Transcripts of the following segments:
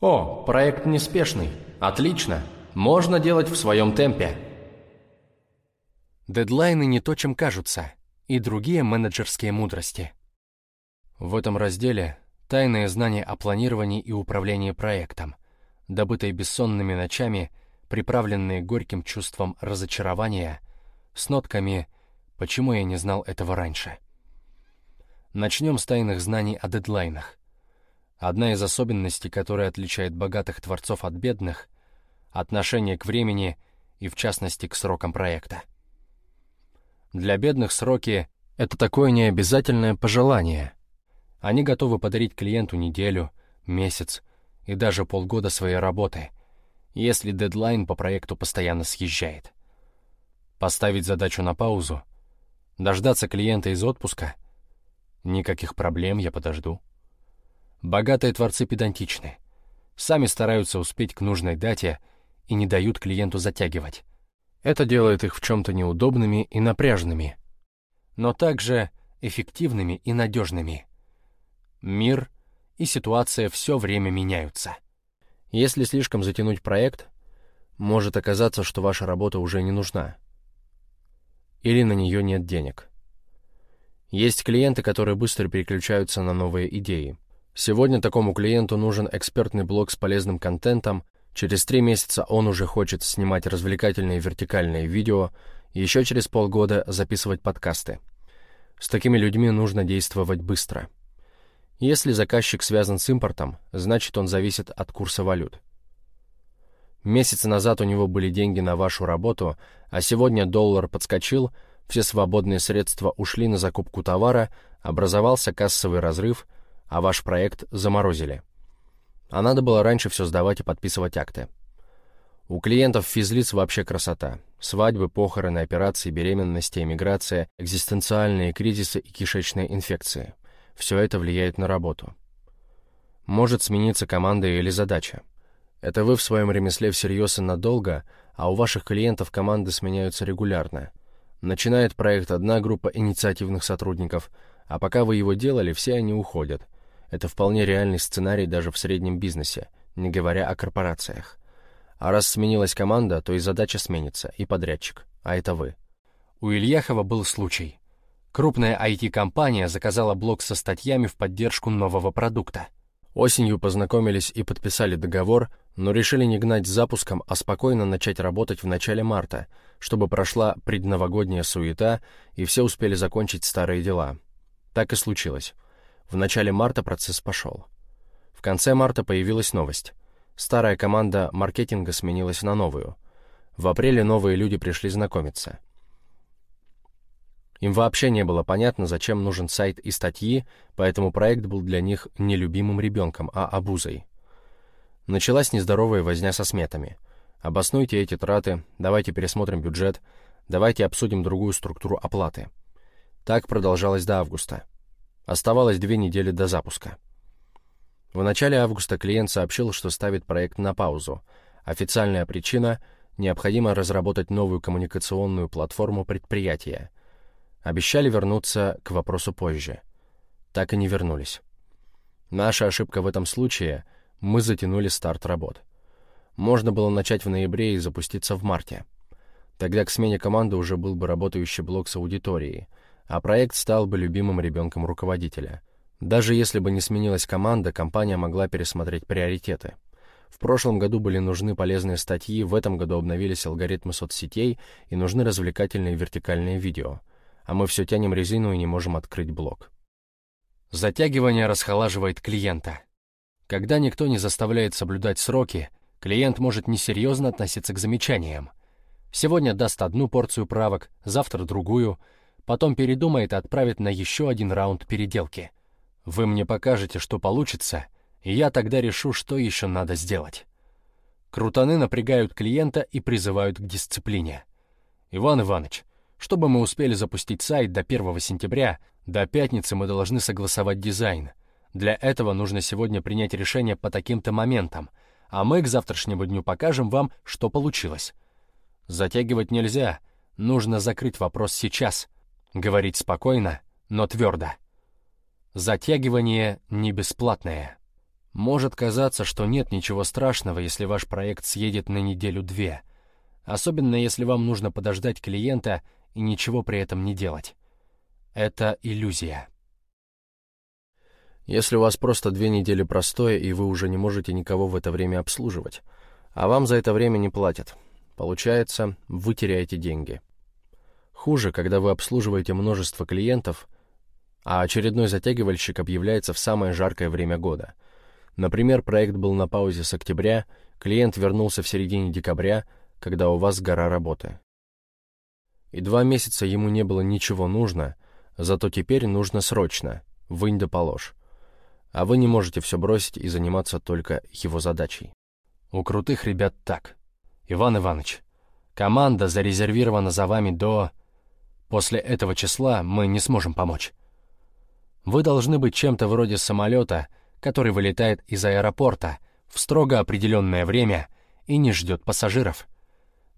О, проект неспешный. Отлично. Можно делать в своем темпе. Дедлайны не то, чем кажутся, и другие менеджерские мудрости. В этом разделе тайные знания о планировании и управлении проектом, добытые бессонными ночами, приправленные горьким чувством разочарования, с нотками «почему я не знал этого раньше?». Начнем с тайных знаний о дедлайнах. Одна из особенностей, которая отличает богатых творцов от бедных — отношение к времени и, в частности, к срокам проекта. Для бедных сроки — это такое необязательное пожелание. Они готовы подарить клиенту неделю, месяц и даже полгода своей работы, если дедлайн по проекту постоянно съезжает. Поставить задачу на паузу, дождаться клиента из отпуска — никаких проблем, я подожду. Богатые творцы педантичны. Сами стараются успеть к нужной дате и не дают клиенту затягивать. Это делает их в чем-то неудобными и напряжными, но также эффективными и надежными. Мир и ситуация все время меняются. Если слишком затянуть проект, может оказаться, что ваша работа уже не нужна. Или на нее нет денег. Есть клиенты, которые быстро переключаются на новые идеи. Сегодня такому клиенту нужен экспертный блог с полезным контентом, Через три месяца он уже хочет снимать развлекательные вертикальные видео, еще через полгода записывать подкасты. С такими людьми нужно действовать быстро. Если заказчик связан с импортом, значит он зависит от курса валют. Месяц назад у него были деньги на вашу работу, а сегодня доллар подскочил, все свободные средства ушли на закупку товара, образовался кассовый разрыв, а ваш проект заморозили. А надо было раньше все сдавать и подписывать акты. У клиентов физлиц вообще красота. Свадьбы, похороны, операции, беременности, эмиграция, экзистенциальные кризисы и кишечные инфекции. Все это влияет на работу. Может смениться команда или задача. Это вы в своем ремесле всерьез и надолго, а у ваших клиентов команды сменяются регулярно. Начинает проект одна группа инициативных сотрудников, а пока вы его делали, все они уходят – это вполне реальный сценарий даже в среднем бизнесе, не говоря о корпорациях. А раз сменилась команда, то и задача сменится, и подрядчик, а это вы. У Ильяхова был случай. Крупная IT-компания заказала блок со статьями в поддержку нового продукта. Осенью познакомились и подписали договор, но решили не гнать с запуском, а спокойно начать работать в начале марта, чтобы прошла предновогодняя суета и все успели закончить старые дела. Так и случилось. В начале марта процесс пошел. В конце марта появилась новость. Старая команда маркетинга сменилась на новую. В апреле новые люди пришли знакомиться. Им вообще не было понятно, зачем нужен сайт и статьи, поэтому проект был для них не любимым ребенком, а обузой. Началась нездоровая возня со сметами. Обоснуйте эти траты, давайте пересмотрим бюджет, давайте обсудим другую структуру оплаты. Так продолжалось до августа. Оставалось две недели до запуска. В начале августа клиент сообщил, что ставит проект на паузу. Официальная причина — необходимо разработать новую коммуникационную платформу предприятия. Обещали вернуться к вопросу позже. Так и не вернулись. Наша ошибка в этом случае — мы затянули старт работ. Можно было начать в ноябре и запуститься в марте. Тогда к смене команды уже был бы работающий блок с аудиторией — а проект стал бы любимым ребенком руководителя. Даже если бы не сменилась команда, компания могла пересмотреть приоритеты. В прошлом году были нужны полезные статьи, в этом году обновились алгоритмы соцсетей и нужны развлекательные вертикальные видео. А мы все тянем резину и не можем открыть блок. Затягивание расхолаживает клиента. Когда никто не заставляет соблюдать сроки, клиент может несерьезно относиться к замечаниям. Сегодня даст одну порцию правок, завтра другую — потом передумает и отправит на еще один раунд переделки. Вы мне покажете, что получится, и я тогда решу, что еще надо сделать. Крутаны напрягают клиента и призывают к дисциплине. Иван Иванович, чтобы мы успели запустить сайт до 1 сентября, до пятницы мы должны согласовать дизайн. Для этого нужно сегодня принять решение по таким-то моментам, а мы к завтрашнему дню покажем вам, что получилось. Затягивать нельзя, нужно закрыть вопрос сейчас, Говорить спокойно, но твердо. Затягивание не бесплатное. Может казаться, что нет ничего страшного, если ваш проект съедет на неделю-две, особенно если вам нужно подождать клиента и ничего при этом не делать. Это иллюзия. Если у вас просто две недели простое, и вы уже не можете никого в это время обслуживать, а вам за это время не платят, получается, вы теряете деньги. Хуже, когда вы обслуживаете множество клиентов, а очередной затягивальщик объявляется в самое жаркое время года — Например, проект был на паузе с октября, клиент вернулся в середине декабря, когда у вас гора работы. И два месяца ему не было ничего нужно, зато теперь нужно срочно, вынь да положь. А вы не можете все бросить и заниматься только его задачей. У крутых ребят так. Иван Иванович, команда зарезервирована за вами до... После этого числа мы не сможем помочь. Вы должны быть чем-то вроде самолета — который вылетает из аэропорта в строго определенное время и не ждет пассажиров,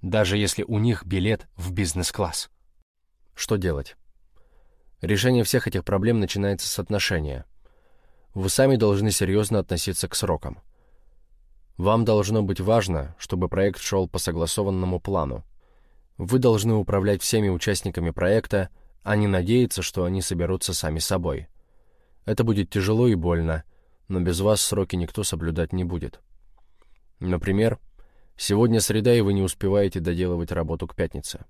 даже если у них билет в бизнес-класс. Что делать? Решение всех этих проблем начинается с отношения. Вы сами должны серьезно относиться к срокам. Вам должно быть важно, чтобы проект шел по согласованному плану. Вы должны управлять всеми участниками проекта, а не надеяться, что они соберутся сами собой. Это будет тяжело и больно, но без вас сроки никто соблюдать не будет. Например, сегодня среда, и вы не успеваете доделывать работу к пятнице.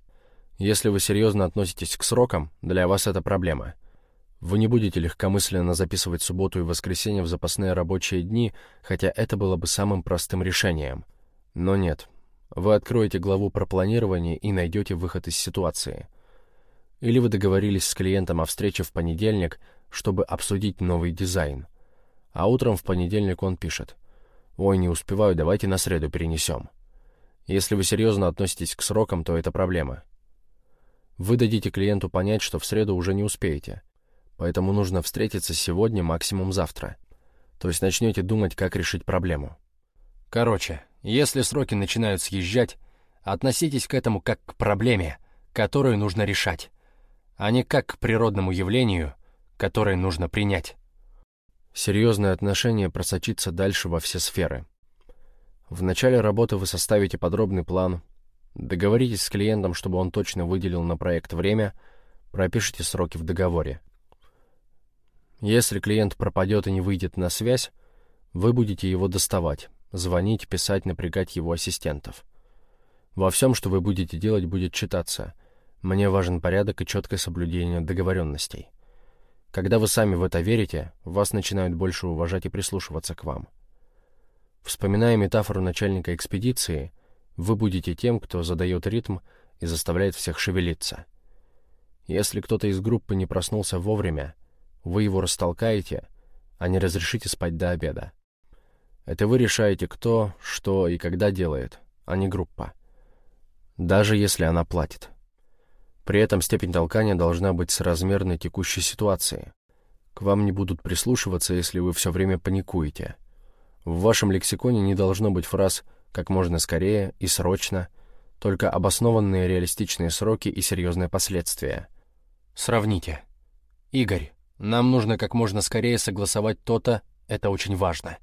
Если вы серьезно относитесь к срокам, для вас это проблема. Вы не будете легкомысленно записывать субботу и воскресенье в запасные рабочие дни, хотя это было бы самым простым решением. Но нет. Вы откроете главу про планирование и найдете выход из ситуации. Или вы договорились с клиентом о встрече в понедельник, чтобы обсудить новый дизайн – а утром в понедельник он пишет. «Ой, не успеваю, давайте на среду перенесем». Если вы серьезно относитесь к срокам, то это проблема. Вы дадите клиенту понять, что в среду уже не успеете. Поэтому нужно встретиться сегодня, максимум завтра. То есть начнете думать, как решить проблему. Короче, если сроки начинают съезжать, относитесь к этому как к проблеме, которую нужно решать, а не как к природному явлению, которое нужно принять. Серьезное отношение просочится дальше во все сферы. В начале работы вы составите подробный план, договоритесь с клиентом, чтобы он точно выделил на проект время, пропишите сроки в договоре. Если клиент пропадет и не выйдет на связь, вы будете его доставать, звонить, писать, напрягать его ассистентов. Во всем, что вы будете делать, будет читаться. Мне важен порядок и четкое соблюдение договоренностей. Когда вы сами в это верите, вас начинают больше уважать и прислушиваться к вам. Вспоминая метафору начальника экспедиции, вы будете тем, кто задает ритм и заставляет всех шевелиться. Если кто-то из группы не проснулся вовремя, вы его растолкаете, а не разрешите спать до обеда. Это вы решаете, кто, что и когда делает, а не группа. Даже если она платит. При этом степень толкания должна быть соразмерной текущей ситуации. К вам не будут прислушиваться, если вы все время паникуете. В вашем лексиконе не должно быть фраз «как можно скорее» и «срочно», только обоснованные реалистичные сроки и серьезные последствия. Сравните. Игорь, нам нужно как можно скорее согласовать то-то, это очень важно.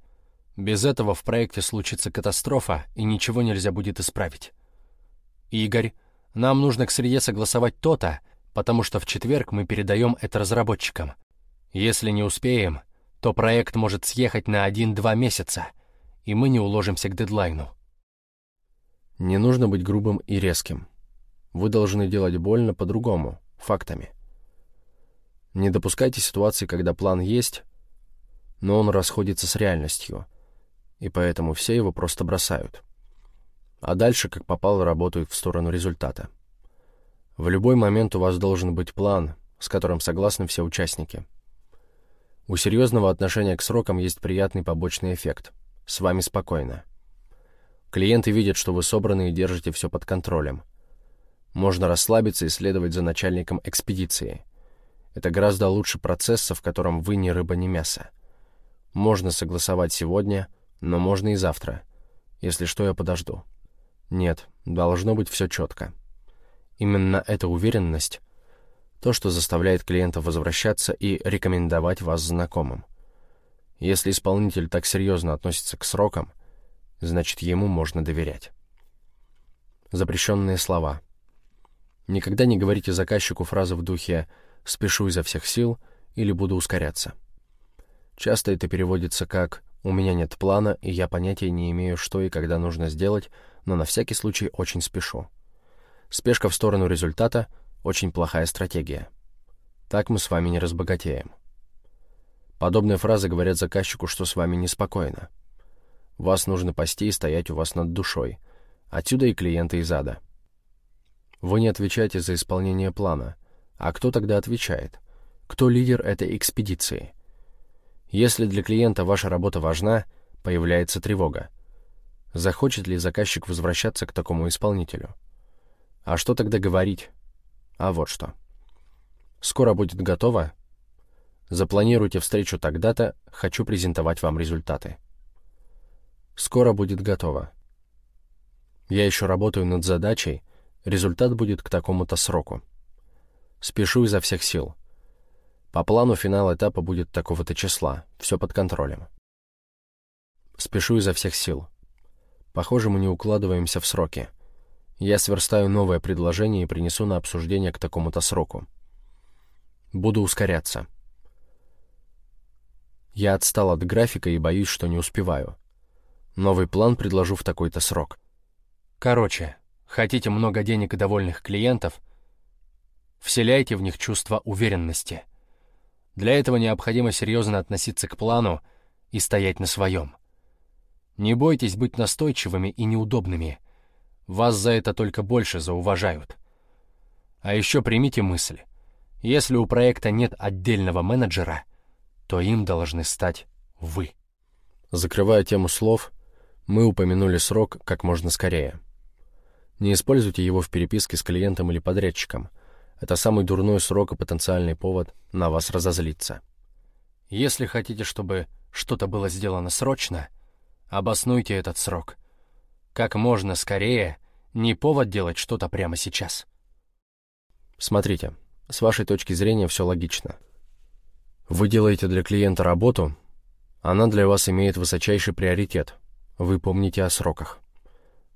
Без этого в проекте случится катастрофа, и ничего нельзя будет исправить. Игорь, нам нужно к среде согласовать то-то, потому что в четверг мы передаем это разработчикам. Если не успеем, то проект может съехать на 1-2 месяца, и мы не уложимся к дедлайну. Не нужно быть грубым и резким. Вы должны делать больно по-другому, фактами. Не допускайте ситуации, когда план есть, но он расходится с реальностью, и поэтому все его просто бросают а дальше, как попало, работают в сторону результата. В любой момент у вас должен быть план, с которым согласны все участники. У серьезного отношения к срокам есть приятный побочный эффект. С вами спокойно. Клиенты видят, что вы собраны и держите все под контролем. Можно расслабиться и следовать за начальником экспедиции. Это гораздо лучше процесса, в котором вы ни рыба, ни мясо. Можно согласовать сегодня, но можно и завтра. Если что, я подожду. Нет, должно быть все четко. Именно эта уверенность — то, что заставляет клиентов возвращаться и рекомендовать вас знакомым. Если исполнитель так серьезно относится к срокам, значит, ему можно доверять. Запрещенные слова. Никогда не говорите заказчику фразы в духе «спешу изо всех сил» или «буду ускоряться». Часто это переводится как «у меня нет плана, и я понятия не имею, что и когда нужно сделать, но на всякий случай очень спешу». Спешка в сторону результата — очень плохая стратегия. Так мы с вами не разбогатеем. Подобные фразы говорят заказчику, что с вами неспокойно. Вас нужно пасти и стоять у вас над душой. Отсюда и клиенты из ада. Вы не отвечаете за исполнение плана. А кто тогда отвечает? Кто лидер этой экспедиции? Если для клиента ваша работа важна, появляется тревога. Захочет ли заказчик возвращаться к такому исполнителю? А что тогда говорить? А вот что. Скоро будет готово, Запланируйте встречу тогда-то, хочу презентовать вам результаты. Скоро будет готово. Я еще работаю над задачей, результат будет к такому-то сроку. Спешу изо всех сил. По плану финал этапа будет такого-то числа, все под контролем. Спешу изо всех сил. Похоже, мы не укладываемся в сроки. Я сверстаю новое предложение и принесу на обсуждение к такому-то сроку. Буду ускоряться. Я отстал от графика и боюсь, что не успеваю. Новый план предложу в такой-то срок. Короче, хотите много денег и довольных клиентов? Вселяйте в них чувство уверенности. Для этого необходимо серьезно относиться к плану и стоять на своем. Не бойтесь быть настойчивыми и неудобными. Вас за это только больше зауважают. А еще примите мысль. Если у проекта нет отдельного менеджера — то им должны стать вы. Закрывая тему слов, мы упомянули срок как можно скорее. Не используйте его в переписке с клиентом или подрядчиком. Это самый дурной срок и потенциальный повод на вас разозлиться. Если хотите, чтобы что-то было сделано срочно, обоснуйте этот срок. Как можно скорее, не повод делать что-то прямо сейчас. Смотрите, с вашей точки зрения все логично. Вы делаете для клиента работу, она для вас имеет высочайший приоритет. Вы помните о сроках.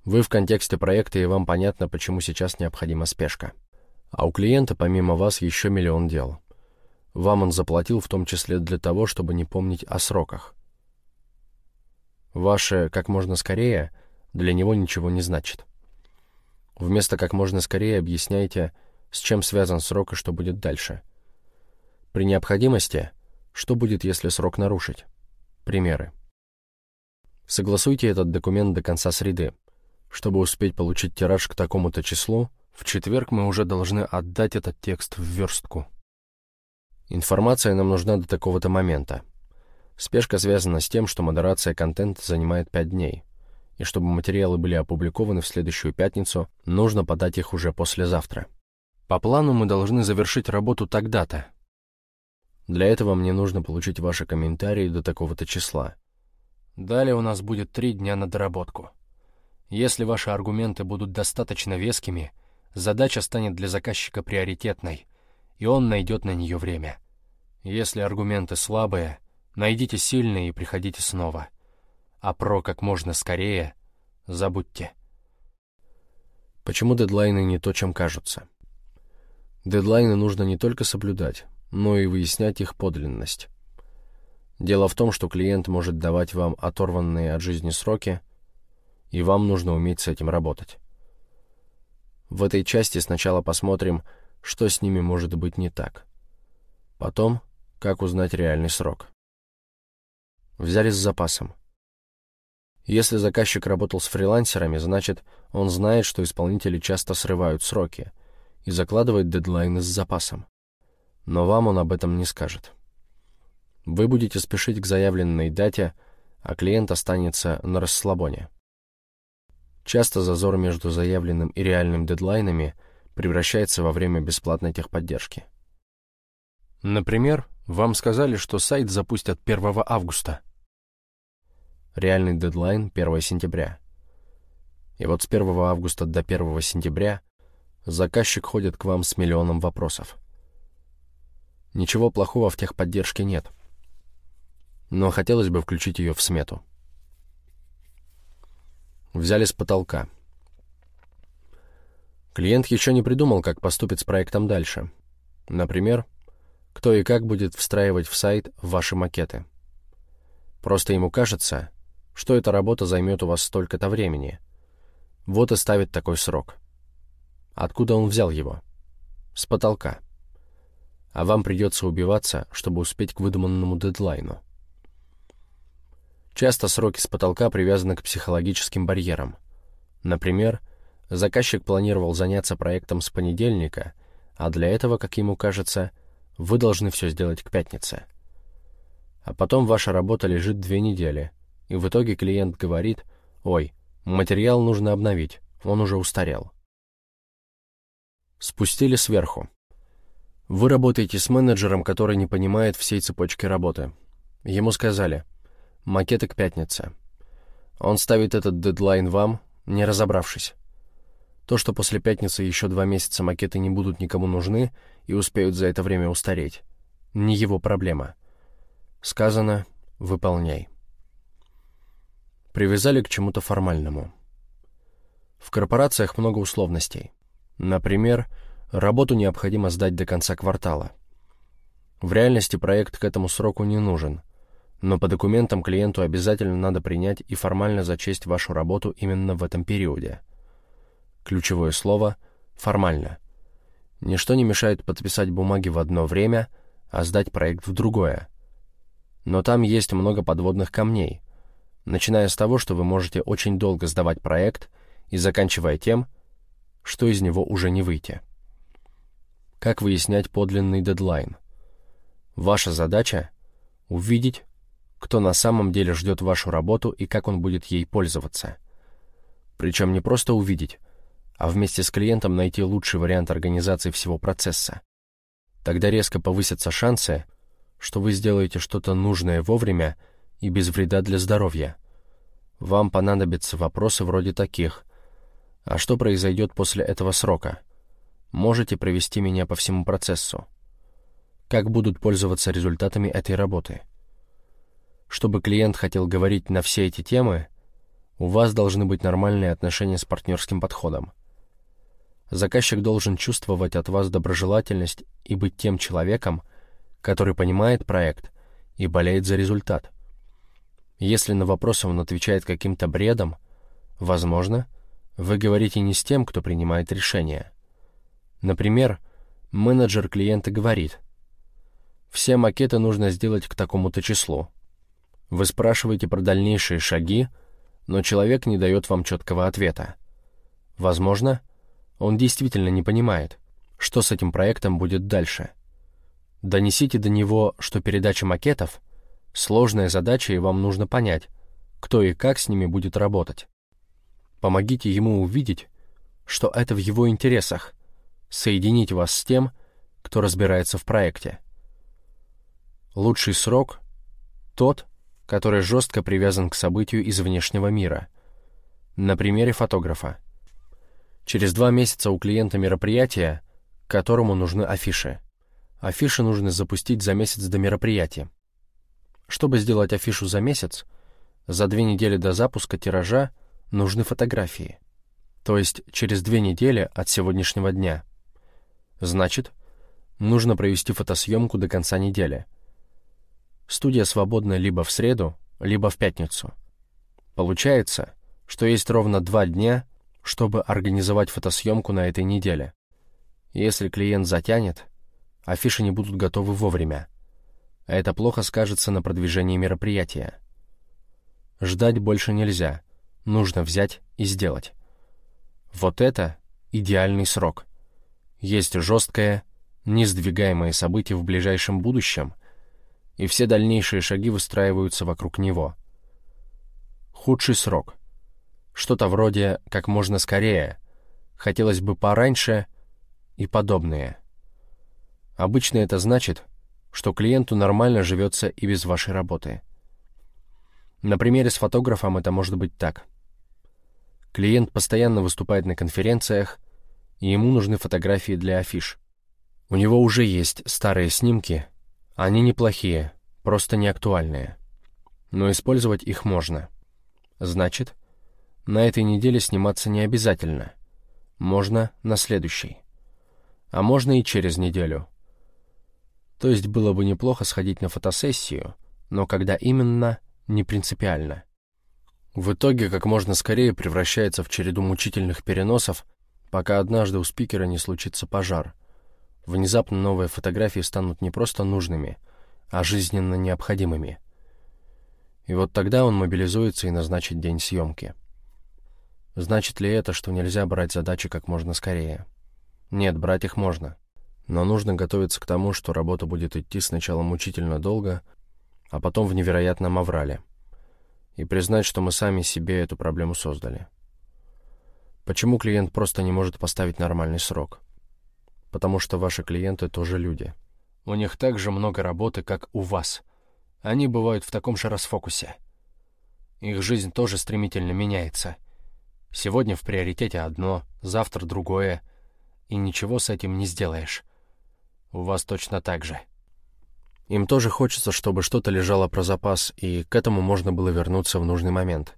Вы в контексте проекта, и вам понятно, почему сейчас необходима спешка. А у клиента помимо вас еще миллион дел. Вам он заплатил в том числе для того, чтобы не помнить о сроках. Ваше «как можно скорее» для него ничего не значит. Вместо «как можно скорее» объясняйте, с чем связан срок и что будет дальше – при необходимости, что будет, если срок нарушить? Примеры. Согласуйте этот документ до конца среды. Чтобы успеть получить тираж к такому-то числу, в четверг мы уже должны отдать этот текст в верстку. Информация нам нужна до такого-то момента. Спешка связана с тем, что модерация контента занимает 5 дней, и чтобы материалы были опубликованы в следующую пятницу, нужно подать их уже послезавтра. По плану мы должны завершить работу тогда-то, для этого мне нужно получить ваши комментарии до такого-то числа. Далее у нас будет три дня на доработку. Если ваши аргументы будут достаточно вескими, задача станет для заказчика приоритетной, и он найдет на нее время. Если аргументы слабые, найдите сильные и приходите снова. А про как можно скорее забудьте. Почему дедлайны не то, чем кажутся? Дедлайны нужно не только соблюдать, но и выяснять их подлинность. Дело в том, что клиент может давать вам оторванные от жизни сроки, и вам нужно уметь с этим работать. В этой части сначала посмотрим, что с ними может быть не так. Потом, как узнать реальный срок. Взяли с запасом. Если заказчик работал с фрилансерами, значит, он знает, что исполнители часто срывают сроки и закладывает дедлайны с запасом но вам он об этом не скажет. Вы будете спешить к заявленной дате, а клиент останется на расслабоне. Часто зазор между заявленным и реальным дедлайнами превращается во время бесплатной техподдержки. Например, вам сказали, что сайт запустят 1 августа. Реальный дедлайн — 1 сентября. И вот с 1 августа до 1 сентября заказчик ходит к вам с миллионом вопросов. Ничего плохого в техподдержке нет. но хотелось бы включить ее в смету. Взяли с потолка. Клиент еще не придумал, как поступить с проектом дальше. Например, кто и как будет встраивать в сайт ваши макеты. Просто ему кажется, что эта работа займет у вас столько-то времени. Вот и ставит такой срок. Откуда он взял его? С потолка. А вам придется убиваться, чтобы успеть к выдуманному дедлайну. Часто сроки с потолка привязаны к психологическим барьерам. Например, заказчик планировал заняться проектом с понедельника, а для этого, как ему кажется, вы должны все сделать к пятнице. А потом ваша работа лежит две недели, и в итоге клиент говорит, «Ой, материал нужно обновить, он уже устарел». Спустили сверху. Вы работаете с менеджером, который не понимает всей цепочки работы. Ему сказали – Макеты к пятнице. Он ставит этот дедлайн вам, не разобравшись. То, что после пятницы еще два месяца макеты не будут никому нужны и успеют за это время устареть, не его проблема. Сказано «выполняй». Привязали к чему-то формальному. В корпорациях много условностей. Например, работу необходимо сдать до конца квартала. В реальности проект к этому сроку не нужен, но по документам клиенту обязательно надо принять и формально зачесть вашу работу именно в этом периоде. Ключевое слово «формально». Ничто не мешает подписать бумаги в одно время, а сдать проект в другое. Но там есть много подводных камней, начиная с того, что вы можете очень долго сдавать проект и заканчивая тем, что из него уже не выйти. Как выяснять подлинный дедлайн? Ваша задача — увидеть, кто на самом деле ждет вашу работу и как он будет ей пользоваться. Причем не просто увидеть, а вместе с клиентом найти лучший вариант организации всего процесса. Тогда резко повысятся шансы, что вы сделаете что-то нужное вовремя и без вреда для здоровья. Вам понадобятся вопросы вроде таких. А что произойдет после этого срока? Можете провести меня по всему процессу? Как будут пользоваться результатами этой работы? Чтобы клиент хотел говорить на все эти темы, у вас должны быть нормальные отношения с партнерским подходом. Заказчик должен чувствовать от вас доброжелательность и быть тем человеком, который понимает проект и болеет за результат. Если на вопросы он отвечает каким-то бредом, возможно, вы говорите не с тем, кто принимает решение. Например, менеджер клиента говорит, «Все макеты нужно сделать к такому-то числу». Вы спрашиваете про дальнейшие шаги, но человек не дает вам четкого ответа. Возможно, он действительно не понимает, что с этим проектом будет дальше. Донесите до него, что передача макетов — сложная задача, и вам нужно понять, кто и как с ними будет работать. Помогите ему увидеть, что это в его интересах, соединить вас с тем, кто разбирается в проекте. Лучший срок — тот, который жестко привязан к событию из внешнего мира. На примере фотографа. Через два месяца у клиента мероприятия, которому нужны афиши. Афиши нужно запустить за месяц до мероприятия. Чтобы сделать афишу за месяц, за две недели до запуска тиража нужны фотографии. То есть через две недели от сегодняшнего дня. Значит, нужно провести фотосъемку до конца недели – Студия свободна либо в среду, либо в пятницу. Получается, что есть ровно два дня, чтобы организовать фотосъемку на этой неделе. Если клиент затянет, афиши не будут готовы вовремя. А это плохо скажется на продвижении мероприятия. Ждать больше нельзя, нужно взять и сделать. Вот это идеальный срок. Есть жесткое, несдвигаемое событие в ближайшем будущем, и все дальнейшие шаги выстраиваются вокруг него. Худший срок. Что-то вроде «как можно скорее», «хотелось бы пораньше» и подобные. Обычно это значит, что клиенту нормально живется и без вашей работы. На примере с фотографом это может быть так. Клиент постоянно выступает на конференциях, и ему нужны фотографии для афиш. У него уже есть старые снимки, они неплохие, просто не актуальные. но использовать их можно. Значит, на этой неделе сниматься не обязательно. Можно на следующей. А можно и через неделю. То есть было бы неплохо сходить на фотосессию, но когда именно, не принципиально. В итоге как можно скорее превращается в череду мучительных переносов, пока однажды у спикера не случится пожар. Внезапно новые фотографии станут не просто нужными, а жизненно необходимыми. И вот тогда он мобилизуется и назначит день съемки. Значит ли это, что нельзя брать задачи как можно скорее? Нет, брать их можно. Но нужно готовиться к тому, что работа будет идти сначала мучительно долго, а потом в невероятном аврале. И признать, что мы сами себе эту проблему создали. Почему клиент просто не может поставить нормальный срок? Потому что ваши клиенты тоже люди. У них так же много работы, как у вас. Они бывают в таком же расфокусе. Их жизнь тоже стремительно меняется. Сегодня в приоритете одно, завтра другое, и ничего с этим не сделаешь. У вас точно так же. Им тоже хочется, чтобы что-то лежало про запас, и к этому можно было вернуться в нужный момент.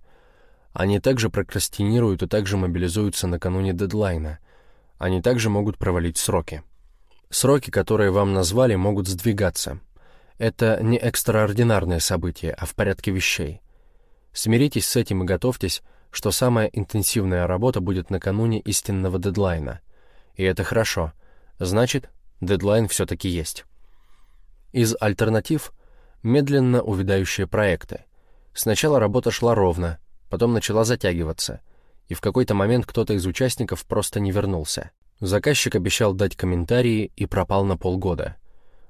Они также прокрастинируют и также мобилизуются накануне дедлайна. Они также могут провалить сроки. Сроки, которые вам назвали, могут сдвигаться. Это не экстраординарное событие, а в порядке вещей. Смиритесь с этим и готовьтесь, что самая интенсивная работа будет накануне истинного дедлайна. И это хорошо. Значит, дедлайн все-таки есть. Из альтернатив — медленно увядающие проекты. Сначала работа шла ровно, потом начала затягиваться, и в какой-то момент кто-то из участников просто не вернулся. Заказчик обещал дать комментарии и пропал на полгода.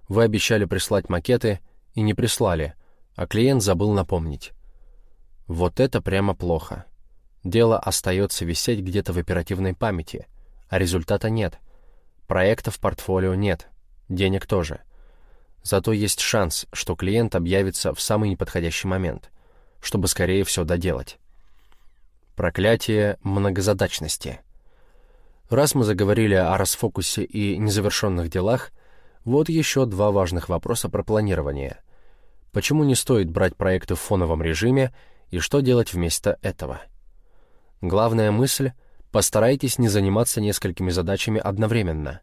Вы обещали прислать макеты и не прислали, а клиент забыл напомнить. Вот это прямо плохо. Дело остается висеть где-то в оперативной памяти, а результата нет. Проекта в портфолио нет, денег тоже. Зато есть шанс, что клиент объявится в самый неподходящий момент, чтобы скорее все доделать. Проклятие многозадачности. Раз мы заговорили о расфокусе и незавершенных делах, вот еще два важных вопроса про планирование. Почему не стоит брать проекты в фоновом режиме и что делать вместо этого? Главная мысль — постарайтесь не заниматься несколькими задачами одновременно.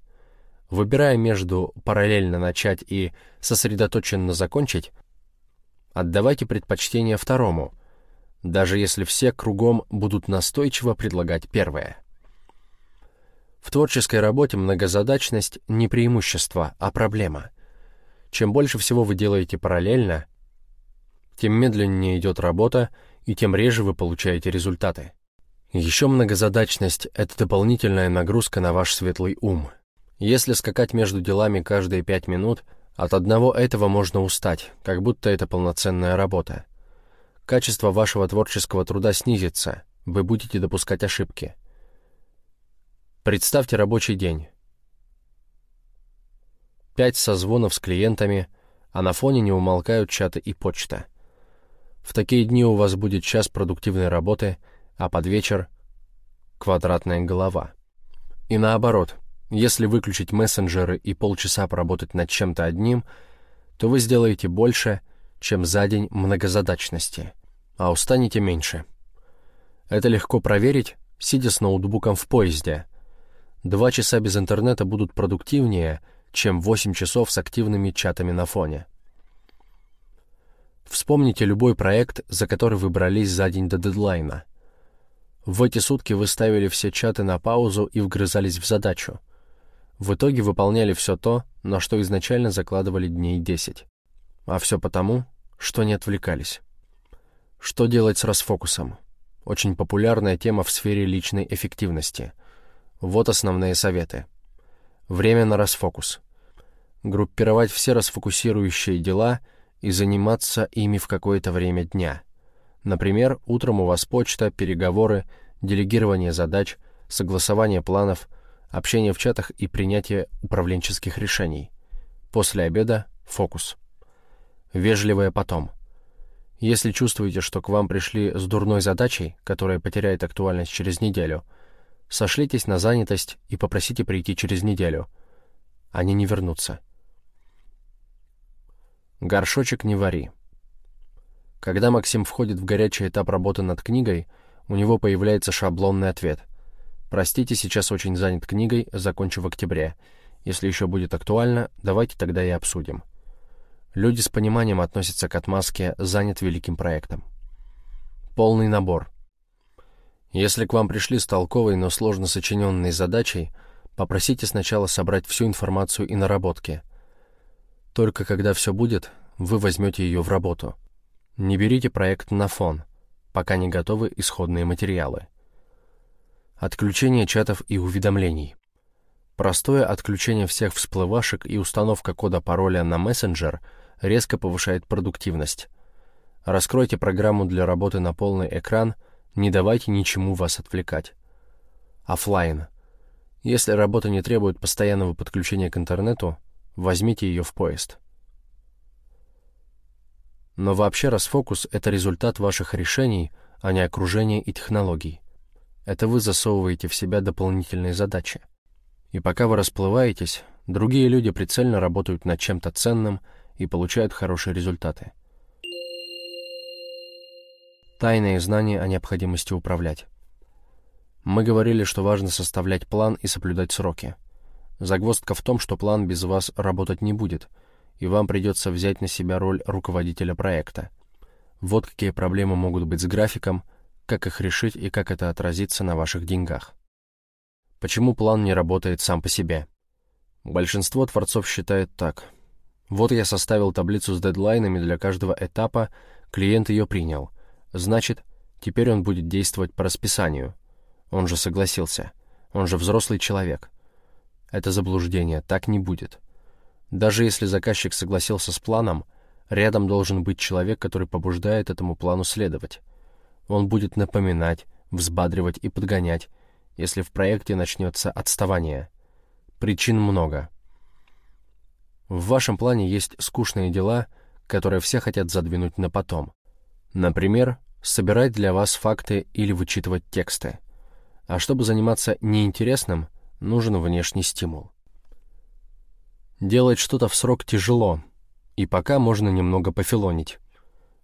Выбирая между параллельно начать и сосредоточенно закончить, отдавайте предпочтение второму, даже если все кругом будут настойчиво предлагать первое. В творческой работе многозадачность не преимущество, а проблема. Чем больше всего вы делаете параллельно, тем медленнее идет работа, и тем реже вы получаете результаты. Еще многозадачность — это дополнительная нагрузка на ваш светлый ум. Если скакать между делами каждые пять минут, от одного этого можно устать, как будто это полноценная работа качество вашего творческого труда снизится, вы будете допускать ошибки. Представьте рабочий день. Пять созвонов с клиентами, а на фоне не умолкают чаты и почта. В такие дни у вас будет час продуктивной работы, а под вечер — квадратная голова. И наоборот, если выключить мессенджеры и полчаса поработать над чем-то одним, то вы сделаете больше, чем за день многозадачности а устанете меньше. Это легко проверить, сидя с ноутбуком в поезде. Два часа без интернета будут продуктивнее, чем 8 часов с активными чатами на фоне. Вспомните любой проект, за который вы брались за день до дедлайна. В эти сутки вы ставили все чаты на паузу и вгрызались в задачу. В итоге выполняли все то, на что изначально закладывали дней 10. А все потому, что не отвлекались. Что делать с расфокусом? Очень популярная тема в сфере личной эффективности. Вот основные советы. Время на расфокус. Группировать все расфокусирующие дела и заниматься ими в какое-то время дня. Например, утром у вас почта, переговоры, делегирование задач, согласование планов, общение в чатах и принятие управленческих решений. После обеда — фокус. Вежливое потом — если чувствуете, что к вам пришли с дурной задачей, которая потеряет актуальность через неделю, сошлитесь на занятость и попросите прийти через неделю. Они не вернутся. Горшочек не вари. Когда Максим входит в горячий этап работы над книгой, у него появляется шаблонный ответ. «Простите, сейчас очень занят книгой, закончу в октябре. Если еще будет актуально, давайте тогда и обсудим». Люди с пониманием относятся к отмазке «занят великим проектом». Полный набор. Если к вам пришли с толковой, но сложно сочиненной задачей, попросите сначала собрать всю информацию и наработки. Только когда все будет, вы возьмете ее в работу. Не берите проект на фон, пока не готовы исходные материалы. Отключение чатов и уведомлений. Простое отключение всех всплывашек и установка кода пароля на мессенджер резко повышает продуктивность. Раскройте программу для работы на полный экран, не давайте ничему вас отвлекать. Оффлайн. Если работа не требует постоянного подключения к интернету, возьмите ее в поезд. Но вообще расфокус — это результат ваших решений, а не окружение и технологий. Это вы засовываете в себя дополнительные задачи. И пока вы расплываетесь, другие люди прицельно работают над чем-то ценным и получают хорошие результаты. Тайные знания о необходимости управлять. Мы говорили, что важно составлять план и соблюдать сроки. Загвоздка в том, что план без вас работать не будет, и вам придется взять на себя роль руководителя проекта. Вот какие проблемы могут быть с графиком, как их решить и как это отразится на ваших деньгах. Почему план не работает сам по себе? Большинство творцов считает так. Вот я составил таблицу с дедлайнами для каждого этапа, клиент ее принял. Значит, теперь он будет действовать по расписанию. Он же согласился. Он же взрослый человек. Это заблуждение, так не будет. Даже если заказчик согласился с планом, рядом должен быть человек, который побуждает этому плану следовать. Он будет напоминать, взбадривать и подгонять, если в проекте начнется отставание. Причин много. В вашем плане есть скучные дела, которые все хотят задвинуть на потом. Например, собирать для вас факты или вычитывать тексты. А чтобы заниматься неинтересным, нужен внешний стимул. Делать что-то в срок тяжело, и пока можно немного пофилонить.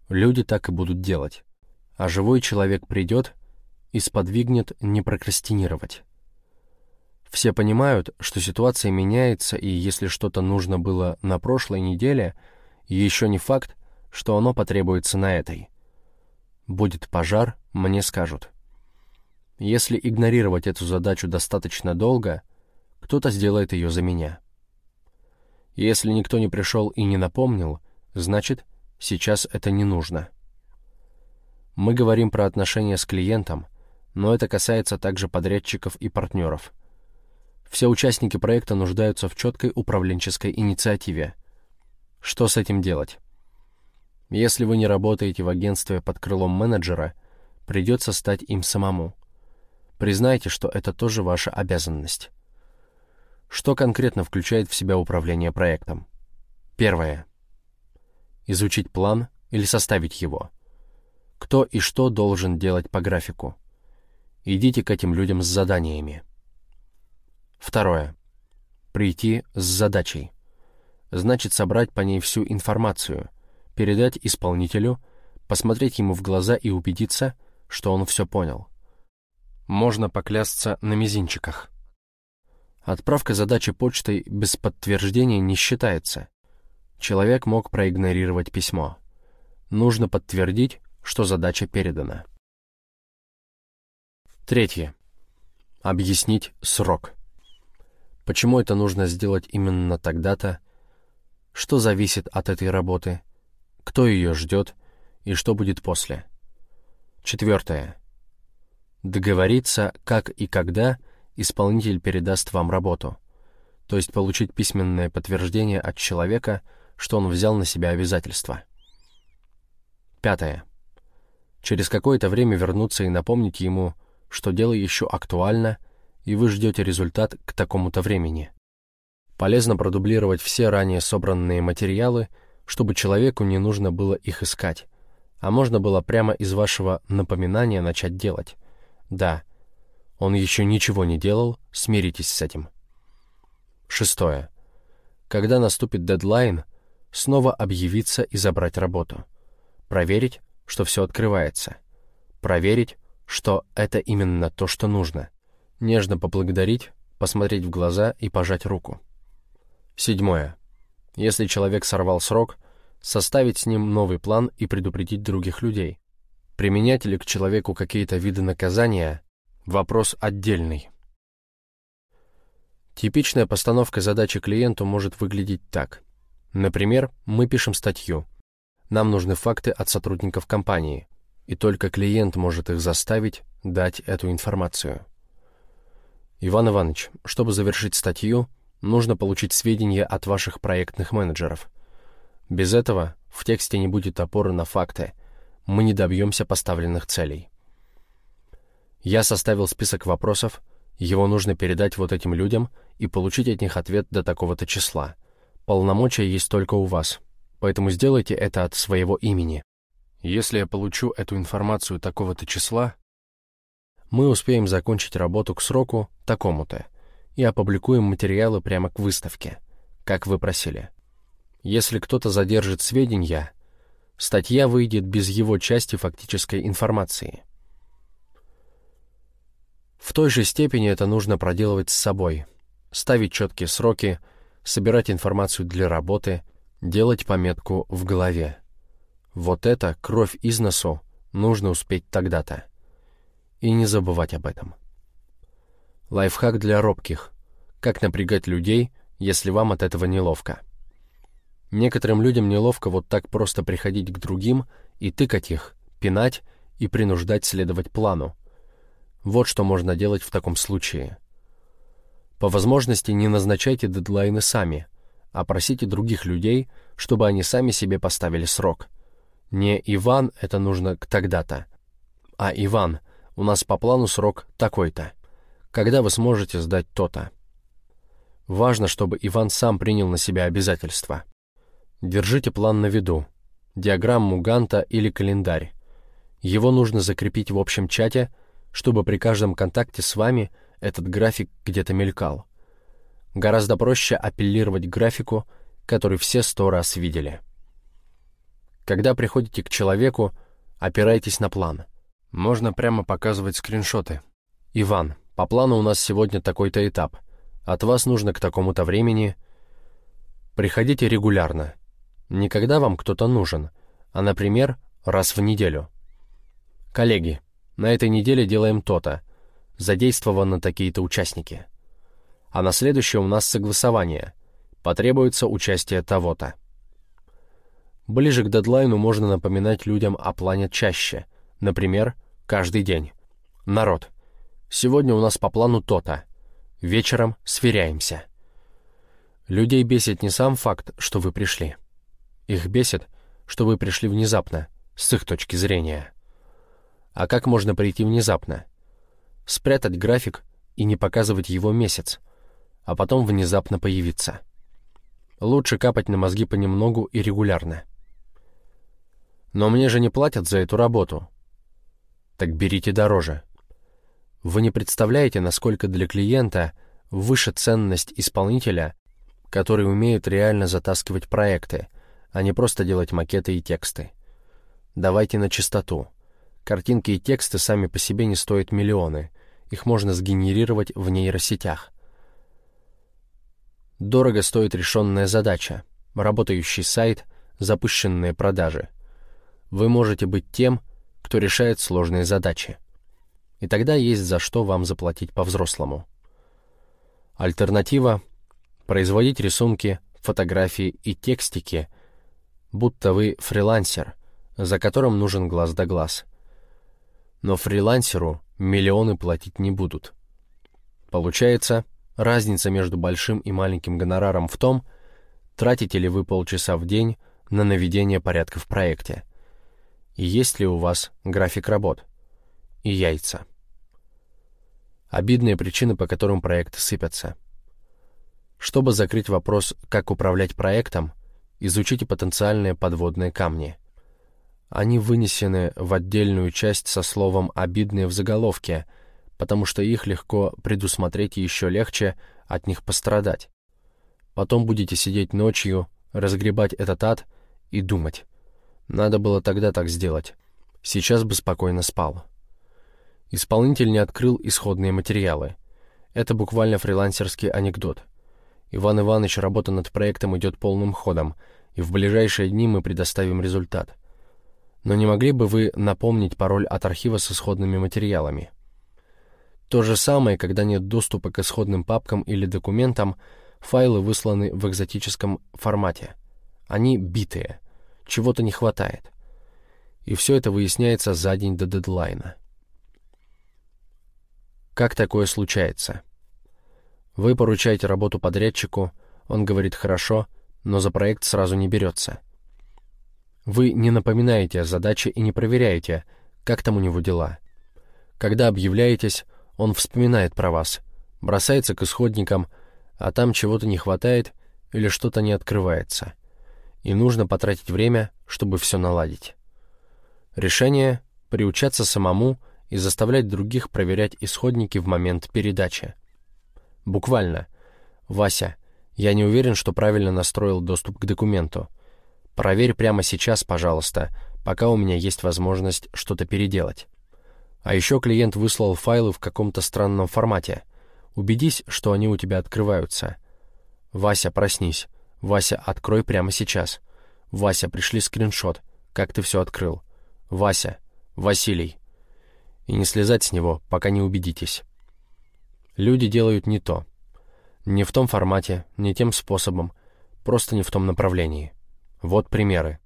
Люди так и будут делать. А живой человек придет и сподвигнет не прокрастинировать. Все понимают, что ситуация меняется, и если что-то нужно было на прошлой неделе, еще не факт, что оно потребуется на этой. Будет пожар, мне скажут. Если игнорировать эту задачу достаточно долго, кто-то сделает ее за меня. Если никто не пришел и не напомнил, значит, сейчас это не нужно. Мы говорим про отношения с клиентом, но это касается также подрядчиков и партнеров. Все участники проекта нуждаются в четкой управленческой инициативе. Что с этим делать? Если вы не работаете в агентстве под крылом менеджера, придется стать им самому. Признайте, что это тоже ваша обязанность. Что конкретно включает в себя управление проектом? Первое. Изучить план или составить его. Кто и что должен делать по графику. Идите к этим людям с заданиями. Второе. Прийти с задачей. Значит, собрать по ней всю информацию, передать исполнителю, посмотреть ему в глаза и убедиться, что он все понял. Можно поклясться на мизинчиках. Отправка задачи почтой без подтверждения не считается. Человек мог проигнорировать письмо. Нужно подтвердить, что задача передана. Третье. Объяснить срок. Почему это нужно сделать именно тогда-то? Что зависит от этой работы? Кто ее ждет? И что будет после? Четвертое. Договориться, как и когда исполнитель передаст вам работу. То есть получить письменное подтверждение от человека, что он взял на себя обязательства. Пятое. Через какое-то время вернуться и напомнить ему, что дело еще актуально, и вы ждете результат к такому-то времени. Полезно продублировать все ранее собранные материалы, чтобы человеку не нужно было их искать, а можно было прямо из вашего напоминания начать делать. Да, он еще ничего не делал, смиритесь с этим. Шестое. Когда наступит дедлайн, снова объявиться и забрать работу. проверить, что все открывается, проверить, что это именно то, что нужно, нежно поблагодарить, посмотреть в глаза и пожать руку. Седьмое. Если человек сорвал срок, составить с ним новый план и предупредить других людей. Применять ли к человеку какие-то виды наказания – вопрос отдельный. Типичная постановка задачи клиенту может выглядеть так. Например, мы пишем статью. Нам нужны факты от сотрудников компании, и только клиент может их заставить дать эту информацию. Иван Иванович, чтобы завершить статью, нужно получить сведения от ваших проектных менеджеров. Без этого в тексте не будет опоры на факты, мы не добьемся поставленных целей. Я составил список вопросов, его нужно передать вот этим людям и получить от них ответ до такого-то числа. Полномочия есть только у вас, поэтому сделайте это от своего имени. Если я получу эту информацию такого-то числа, мы успеем закончить работу к сроку такому-то и опубликуем материалы прямо к выставке, как вы просили. Если кто-то задержит сведения, статья выйдет без его части фактической информации. В той же степени это нужно проделывать с собой, ставить четкие сроки, собирать информацию для работы, делать пометку в голове. Вот это, кровь из носу, нужно успеть тогда-то. И не забывать об этом. Лайфхак для робких. Как напрягать людей, если вам от этого неловко. Некоторым людям неловко вот так просто приходить к другим и тыкать их, пинать и принуждать следовать плану. Вот что можно делать в таком случае. По возможности не назначайте дедлайны сами, а просите других людей, чтобы они сами себе поставили срок. Не «Иван, это нужно к тогда-то», а «Иван, у нас по плану срок такой-то. Когда вы сможете сдать то-то?» Важно, чтобы Иван сам принял на себя обязательства. Держите план на виду, диаграмму Ганта или календарь. Его нужно закрепить в общем чате – чтобы при каждом контакте с вами этот график где-то мелькал. Гораздо проще апеллировать к графику, который все сто раз видели. Когда приходите к человеку, опирайтесь на план. Можно прямо показывать скриншоты. «Иван, по плану у нас сегодня такой-то этап. От вас нужно к такому-то времени...» Приходите регулярно. Не когда вам кто-то нужен, а, например, раз в неделю. Коллеги, на этой неделе делаем то-то. Задействованы такие-то участники. А на следующее у нас согласование. Потребуется участие того-то. Ближе к дедлайну можно напоминать людям о плане чаще. Например, каждый день. Народ, сегодня у нас по плану то-то. Вечером сверяемся. Людей бесит не сам факт, что вы пришли. Их бесит, что вы пришли внезапно, с их точки зрения. А как можно прийти внезапно? Спрятать график и не показывать его месяц, а потом внезапно появиться. Лучше капать на мозги понемногу и регулярно. Но мне же не платят за эту работу. Так берите дороже. Вы не представляете, насколько для клиента выше ценность исполнителя, который умеет реально затаскивать проекты, а не просто делать макеты и тексты. Давайте на чистоту. Картинки и тексты сами по себе не стоят миллионы. Их можно сгенерировать в нейросетях. Дорого стоит решенная задача, работающий сайт, запущенные продажи. Вы можете быть тем, кто решает сложные задачи. И тогда есть за что вам заплатить по-взрослому. Альтернатива — производить рисунки, фотографии и текстики, будто вы фрилансер, за которым нужен глаз да глаз — но фрилансеру миллионы платить не будут. Получается, разница между большим и маленьким гонораром в том, тратите ли вы полчаса в день на наведение порядка в проекте, есть ли у вас график работ, и яйца. Обидные причины, по которым проекты сыпятся. Чтобы закрыть вопрос, как управлять проектом, изучите потенциальные подводные камни – они вынесены в отдельную часть со словом «обидные» в заголовке, потому что их легко предусмотреть и еще легче от них пострадать. Потом будете сидеть ночью, разгребать этот ад и думать, Надо было тогда так сделать. Сейчас бы спокойно спал. Исполнитель не открыл исходные материалы. Это буквально фрилансерский анекдот. Иван Иванович, работа над проектом идет полным ходом, и в ближайшие дни мы предоставим результат. Но не могли бы вы напомнить пароль от архива с исходными материалами? То же самое, когда нет доступа к исходным папкам или документам, файлы высланы в экзотическом формате. Они битые, чего-то не хватает. И все это выясняется за день до дедлайна. Как такое случается? Вы поручаете работу подрядчику, он говорит «хорошо», но за проект сразу не берется. Вы не напоминаете о задаче и не проверяете, как там у него дела. Когда объявляетесь, он вспоминает про вас, бросается к исходникам, а там чего-то не хватает или что-то не открывается. И нужно потратить время, чтобы все наладить. Решение — приучаться самому и заставлять других проверять исходники в момент передачи. Буквально. «Вася, я не уверен, что правильно настроил доступ к документу. Проверь прямо сейчас, пожалуйста, пока у меня есть возможность что-то переделать. А еще клиент выслал файлы в каком-то странном формате. Убедись, что они у тебя открываются. Вася, проснись. Вася, открой прямо сейчас. Вася, пришли скриншот. Как ты все открыл? Вася, Василий. И не слезать с него, пока не убедитесь. Люди делают не то. Не в том формате, не тем способом, просто не в том направлении. Вот примеры.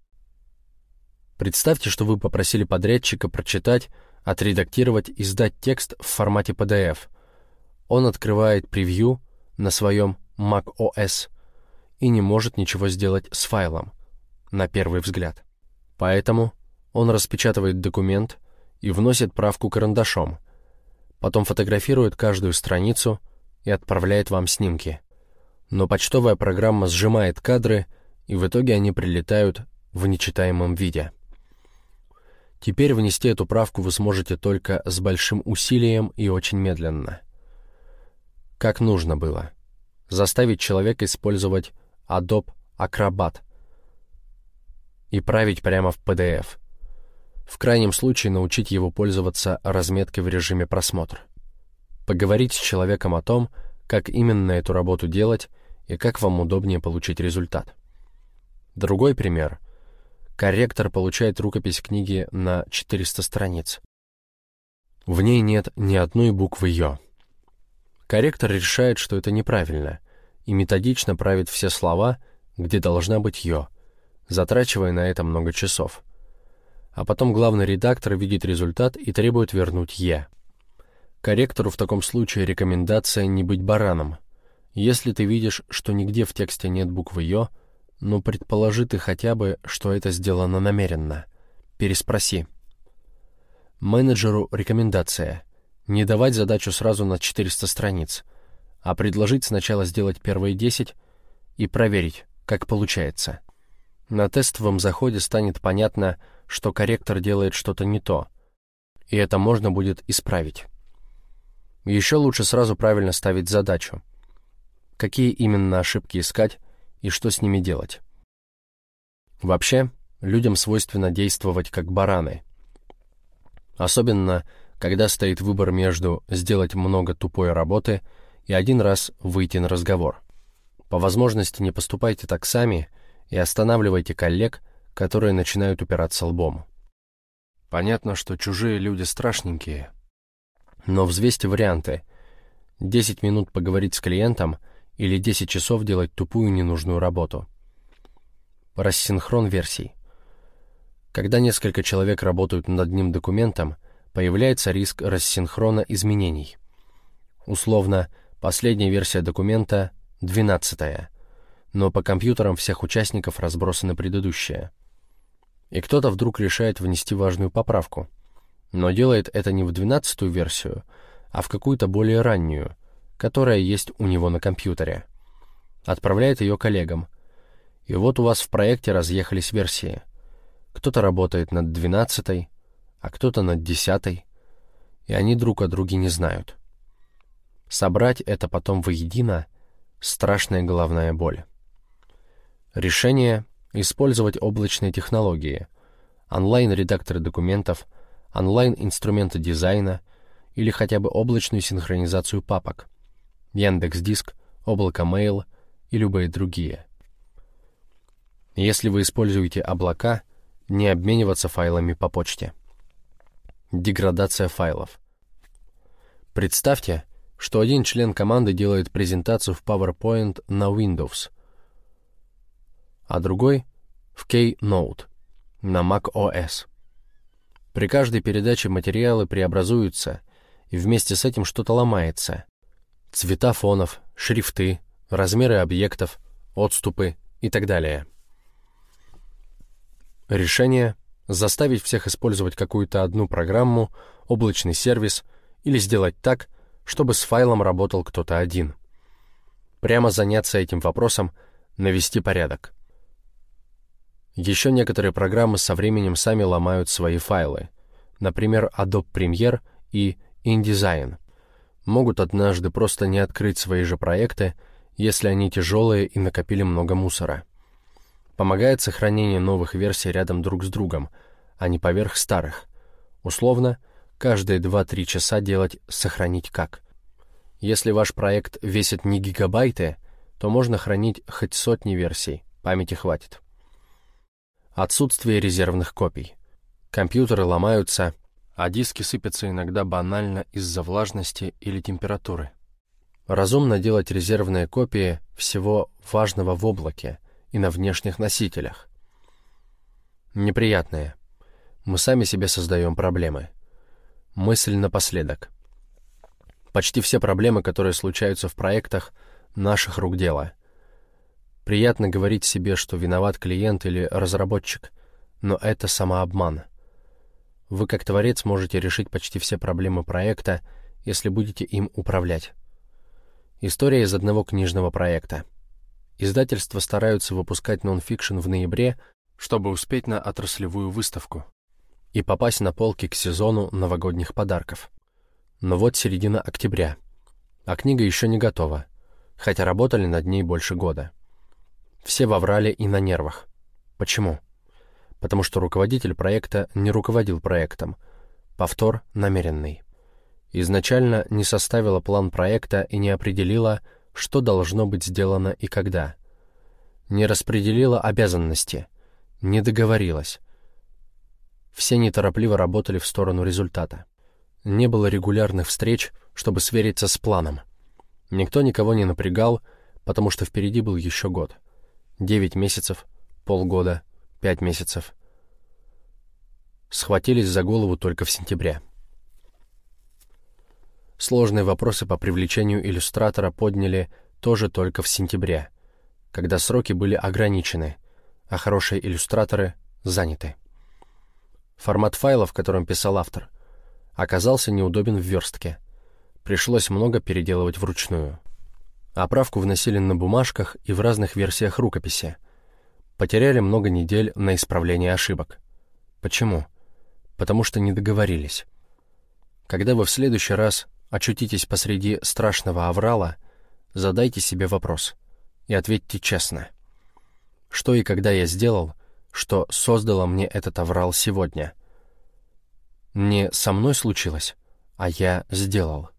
Представьте, что вы попросили подрядчика прочитать, отредактировать и сдать текст в формате PDF. Он открывает превью на своем macOS и не может ничего сделать с файлом, на первый взгляд. Поэтому он распечатывает документ и вносит правку карандашом, потом фотографирует каждую страницу и отправляет вам снимки. Но почтовая программа сжимает кадры — и в итоге они прилетают в нечитаемом виде. Теперь внести эту правку вы сможете только с большим усилием и очень медленно. Как нужно было. Заставить человека использовать Adobe Acrobat и править прямо в PDF. В крайнем случае научить его пользоваться разметкой в режиме просмотр. Поговорить с человеком о том, как именно эту работу делать и как вам удобнее получить результат. Другой пример. Корректор получает рукопись книги на 400 страниц. В ней нет ни одной буквы «ё». Корректор решает, что это неправильно, и методично правит все слова, где должна быть «ё», затрачивая на это много часов. А потом главный редактор видит результат и требует вернуть «е». Корректору в таком случае рекомендация не быть бараном. Если ты видишь, что нигде в тексте нет буквы «ё», но предположи ты хотя бы, что это сделано намеренно. Переспроси. Менеджеру рекомендация. Не давать задачу сразу на 400 страниц, а предложить сначала сделать первые 10 и проверить, как получается. На тестовом заходе станет понятно, что корректор делает что-то не то, и это можно будет исправить. Еще лучше сразу правильно ставить задачу. Какие именно ошибки искать, и что с ними делать. Вообще, людям свойственно действовать как бараны. Особенно, когда стоит выбор между сделать много тупой работы и один раз выйти на разговор. По возможности не поступайте так сами и останавливайте коллег, которые начинают упираться лбом. Понятно, что чужие люди страшненькие, но взвесьте варианты. 10 минут поговорить с клиентом — или 10 часов делать тупую ненужную работу. Рассинхрон версий. Когда несколько человек работают над одним документом, появляется риск рассинхрона изменений. Условно, последняя версия документа — 12 но по компьютерам всех участников разбросаны предыдущие. И кто-то вдруг решает внести важную поправку, но делает это не в 12 версию, а в какую-то более раннюю, которая есть у него на компьютере. Отправляет ее коллегам. И вот у вас в проекте разъехались версии. Кто-то работает над двенадцатой, а кто-то над десятой, и они друг о друге не знают. Собрать это потом воедино — страшная головная боль. Решение — использовать облачные технологии, онлайн-редакторы документов, онлайн-инструменты дизайна или хотя бы облачную синхронизацию папок, Яндекс.Диск, облако Mail и любые другие. Если вы используете облака, не обмениваться файлами по почте. Деградация файлов. Представьте, что один член команды делает презентацию в PowerPoint на Windows, а другой — в Keynote на Mac OS. При каждой передаче материалы преобразуются, и вместе с этим что-то ломается. Цвета фонов, шрифты, размеры объектов, отступы и так далее. Решение — заставить всех использовать какую-то одну программу, облачный сервис или сделать так, чтобы с файлом работал кто-то один. Прямо заняться этим вопросом, навести порядок. Еще некоторые программы со временем сами ломают свои файлы. Например, Adobe Premiere и InDesign. Могут однажды просто не открыть свои же проекты, если они тяжелые и накопили много мусора. Помогает сохранение новых версий рядом друг с другом, а не поверх старых. Условно, каждые 2-3 часа делать «сохранить как». Если ваш проект весит не гигабайты, то можно хранить хоть сотни версий, памяти хватит. Отсутствие резервных копий. Компьютеры ломаются, а диски сыпятся иногда банально из-за влажности или температуры. Разумно делать резервные копии всего важного в облаке и на внешних носителях. Неприятные. Мы сами себе создаем проблемы. Мысль напоследок. Почти все проблемы, которые случаются в проектах, наших рук дело. Приятно говорить себе, что виноват клиент или разработчик, но это самообман. Вы как творец можете решить почти все проблемы проекта, если будете им управлять. История из одного книжного проекта. Издательства стараются выпускать нон-фикшн в ноябре, чтобы успеть на отраслевую выставку и попасть на полки к сезону новогодних подарков. Но вот середина октября, а книга еще не готова, хотя работали над ней больше года. Все воврали и на нервах. Почему? Потому что руководитель проекта не руководил проектом. Повтор намеренный. Изначально не составила план проекта и не определила, что должно быть сделано и когда. Не распределила обязанности, не договорилась. Все неторопливо работали в сторону результата. Не было регулярных встреч, чтобы свериться с планом. Никто никого не напрягал, потому что впереди был еще год — Девять месяцев, полгода, пять месяцев. Схватились за голову только в сентябре. Сложные вопросы по привлечению иллюстратора подняли тоже только в сентябре, когда сроки были ограничены, а хорошие иллюстраторы заняты. Формат файла, в котором писал автор, оказался неудобен в верстке. Пришлось много переделывать вручную. Оправку вносили на бумажках и в разных версиях рукописи. Потеряли много недель на исправление ошибок. Почему? Потому что не договорились. Когда вы в следующий раз очутитесь посреди страшного аврала, задайте себе вопрос и ответьте честно. Что и когда я сделал, что создало мне этот аврал сегодня? Не со мной случилось, а я сделал.